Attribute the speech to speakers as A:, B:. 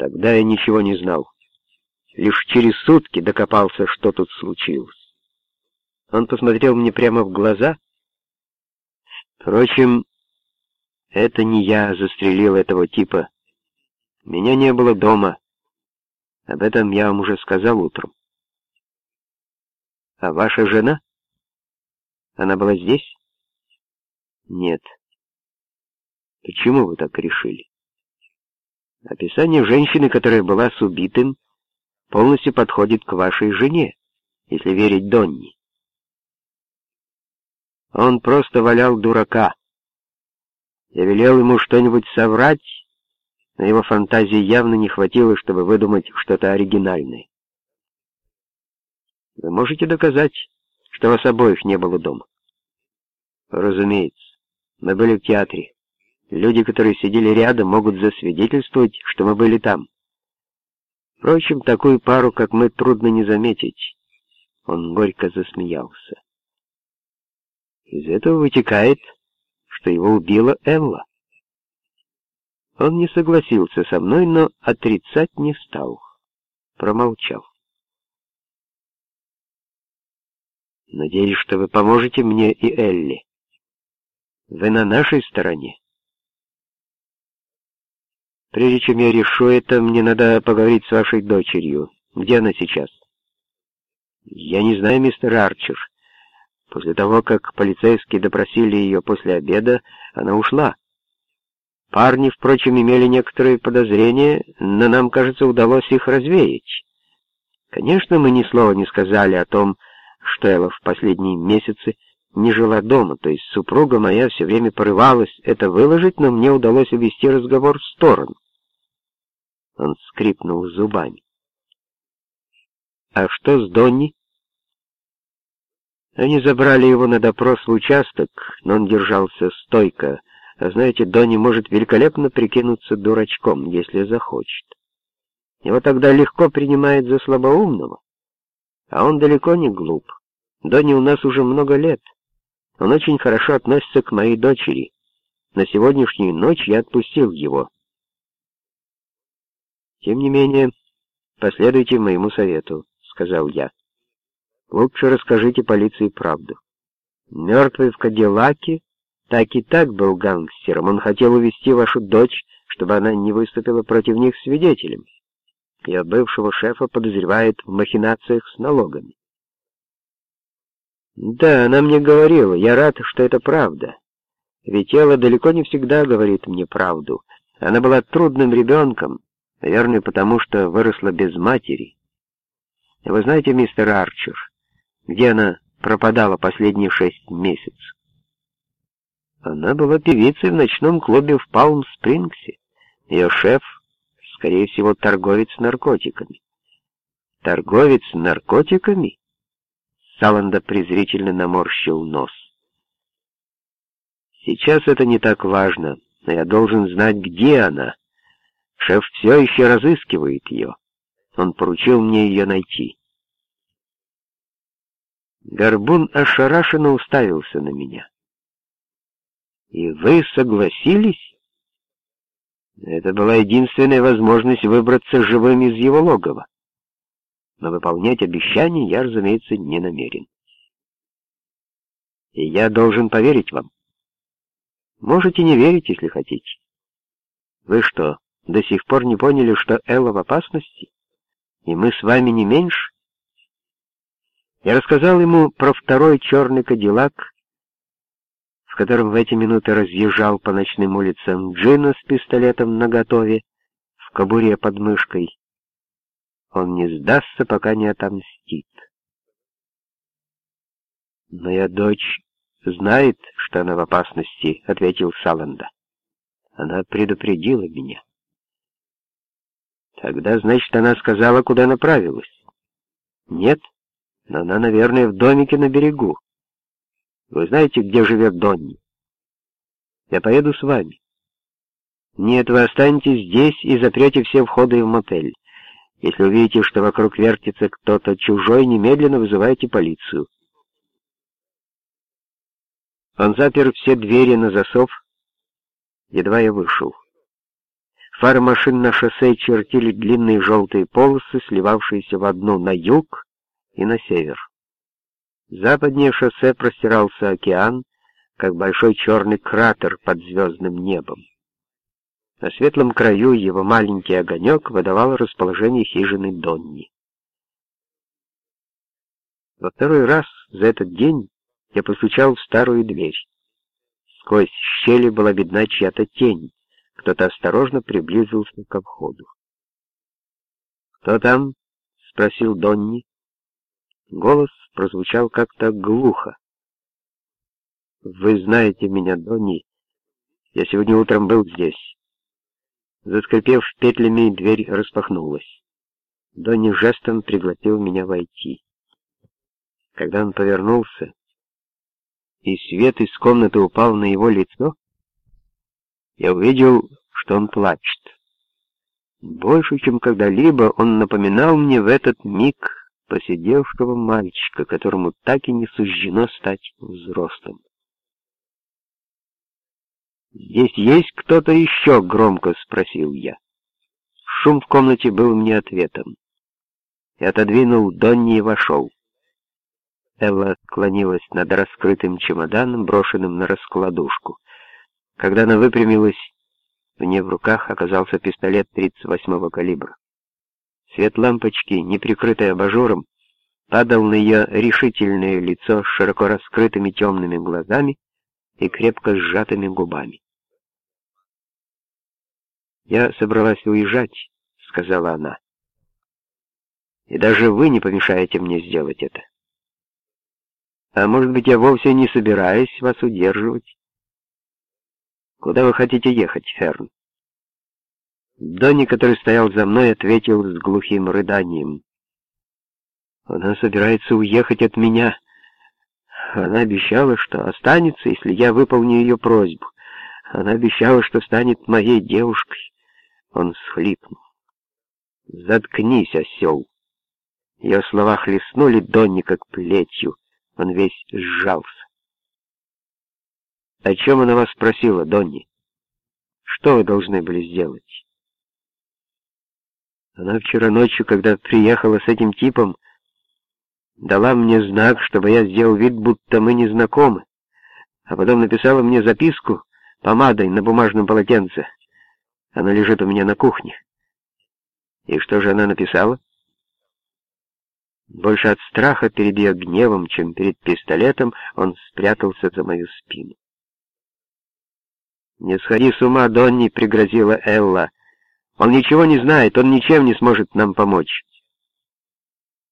A: Тогда я ничего не знал. Лишь через сутки докопался, что тут случилось. Он посмотрел мне прямо в глаза. Впрочем, это не я застрелил этого типа. Меня не было дома. Об этом я вам уже сказал утром. А ваша жена? Она была здесь? Нет. Почему вы так решили? Описание женщины, которая была с убитым, полностью подходит к вашей жене, если верить Донни. Он просто валял дурака. Я велел ему что-нибудь соврать, но его фантазии явно не хватило, чтобы выдумать что-то оригинальное. Вы можете доказать, что вас обоих не было дома? Разумеется. Мы были в театре. Люди, которые сидели рядом, могут засвидетельствовать, что мы были там. Впрочем, такую пару, как мы, трудно не заметить. Он горько засмеялся. Из этого вытекает, что его убила Элла. Он не согласился со мной, но отрицать не стал. Промолчал. Надеюсь, что вы поможете мне и Элли. Вы на нашей стороне. Прежде чем я решу это, мне надо поговорить с вашей дочерью. Где она сейчас? Я не знаю, мистер Арчер. После того, как полицейские допросили ее после обеда, она ушла. Парни, впрочем, имели некоторые подозрения, но нам, кажется, удалось их развеять. Конечно, мы ни слова не сказали о том, что Элла в последние месяцы не жила дома, то есть супруга моя все время порывалась это выложить, но мне удалось увести разговор в сторону. Он скрипнул зубами. «А что с Донни?» Они забрали его на допрос в участок, но он держался стойко. А знаете, Донни может великолепно прикинуться дурачком, если захочет. Его тогда легко принимают за слабоумного. А он далеко не глуп. Донни у нас уже много лет. Он очень хорошо относится к моей дочери. На сегодняшнюю ночь я отпустил его. Тем не менее, последуйте моему совету, сказал я. Лучше расскажите полиции правду. Мертвый в Кадиллаке так и так был гангстером. Он хотел увести вашу дочь, чтобы она не выступила против них свидетелем. Ее бывшего шефа подозревают в махинациях с налогами. Да, она мне говорила, я рад, что это правда. Ведь тело далеко не всегда говорит мне правду. Она была трудным ребенком, наверное, потому что выросла без матери. Вы знаете, мистер Арчер, где она пропадала последние шесть месяцев? Она была певицей в ночном клубе в Палм-Спрингсе. Ее шеф, скорее всего, торговец наркотиками. Торговец наркотиками? Саланда презрительно наморщил нос. Сейчас это не так важно, но я должен знать, где она. Шеф все еще разыскивает ее. Он поручил мне ее найти. Горбун ошарашенно уставился на меня. «И вы согласились?» Это была единственная возможность выбраться живым из его логова но выполнять обещание я, разумеется, не намерен. И я должен поверить вам. Можете не верить, если хотите. Вы что, до сих пор не поняли, что Элла в опасности? И мы с вами не меньше? Я рассказал ему про второй черный кадиллак, в котором в эти минуты разъезжал по ночным улицам Джина с пистолетом наготове, в кобуре под мышкой. Он не сдастся, пока не отомстит. «Моя дочь знает, что она в опасности», — ответил Саланда. «Она предупредила меня». «Тогда, значит, она сказала, куда направилась?» «Нет, но она, наверное, в домике на берегу. Вы знаете, где живет Донни?» «Я поеду с вами». «Нет, вы останетесь здесь и запрете все входы в мотель. Если увидите, что вокруг вертится кто-то чужой, немедленно вызывайте полицию. Он запер все двери на засов, едва я вышел. Фары машин на шоссе чертили длинные желтые полосы, сливавшиеся в одну на юг и на север. Западнее шоссе простирался океан, как большой черный кратер под звездным небом. На светлом краю его маленький огонек выдавал расположение хижины Донни. Во второй раз за этот день я постучал в старую дверь. Сквозь щели была видна чья-то тень. Кто-то осторожно приблизился к входу. «Кто там?» — спросил Донни. Голос прозвучал как-то глухо. «Вы знаете меня, Донни. Я сегодня утром был здесь». Заскрипев петлями, дверь распахнулась. Донни жестом пригласил меня войти. Когда он повернулся, и свет из комнаты упал на его лицо, я увидел, что он плачет. Больше, чем когда-либо, он напоминал мне в этот миг посидевшего мальчика, которому так и не суждено стать взрослым. «Здесь есть кто-то еще?» — громко спросил я. Шум в комнате был мне ответом. Я отодвинул Донни и вошел. Элла склонилась над раскрытым чемоданом, брошенным на раскладушку. Когда она выпрямилась, в ней в руках оказался пистолет 38-го калибра. Свет лампочки, не прикрытый абажуром, падал на ее решительное лицо с широко раскрытыми темными глазами и крепко сжатыми губами. «Я собралась уезжать», — сказала она. «И даже вы не помешаете мне сделать это. А может быть, я вовсе не собираюсь вас удерживать? Куда вы хотите ехать, Ферн?» Донни, который стоял за мной, ответил с глухим рыданием. «Она собирается уехать от меня». Она обещала, что останется, если я выполню ее просьбу. Она обещала, что станет моей девушкой. Он схлипнул. «Заткнись, осел!» Ее слова хлестнули Донни как плетью. Он весь сжался. «О чем она вас спросила, Донни? Что вы должны были сделать?» Она вчера ночью, когда приехала с этим типом, дала мне знак, чтобы я сделал вид, будто мы не знакомы, а потом написала мне записку помадой на бумажном полотенце. Она лежит у меня на кухне. И что же она написала? Больше от страха перед ее гневом, чем перед пистолетом, он спрятался за мою спину. «Не сходи с ума, Донни!» — пригрозила Элла. «Он ничего не знает, он ничем не сможет нам помочь».